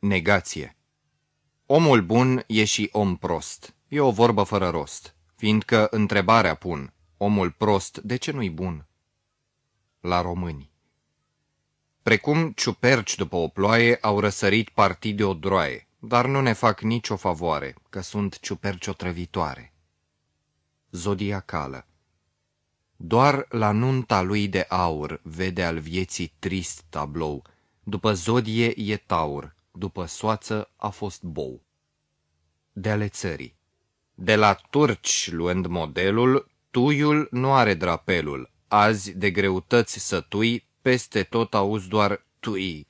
Negație Omul bun e și om prost. E o vorbă fără rost, fiindcă întrebarea pun, omul prost, de ce nu-i bun? La români Precum ciuperci după o ploaie au răsărit partii de o droaie, dar nu ne fac nicio favoare, că sunt ciuperci otrăvitoare. Zodiacală Doar la nunta lui de aur vede al vieții trist tablou, după zodie e taur, după soață a fost bou. De ale țării De la turci luând modelul, tuiul nu are drapelul, azi de greutăți sătui, peste tot auzi doar tui.